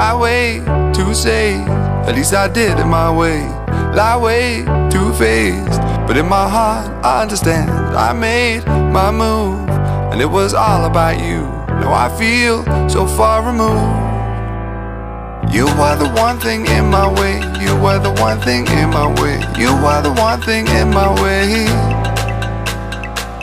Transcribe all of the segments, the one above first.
Why wait to say? At least I did it my way. Lie way too faced, but in my heart I understand. I made my move, and it was all about you. Now I feel so far removed. You are the one thing in my way. You are the one thing in my way. You are the one thing in my way.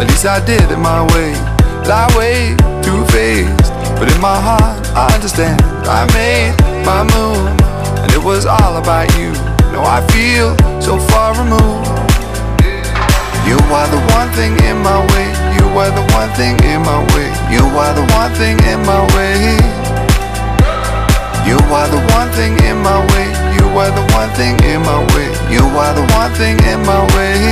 At least I did it my way. Lie way too faced, but in my heart I understand. I made my move, and it was all about you. Now I feel so far removed. You are the one thing in my way. You are the one thing in my way. You are the one thing in my way. You are the one thing in my way. You are the one thing in my way. You are the one thing in my way.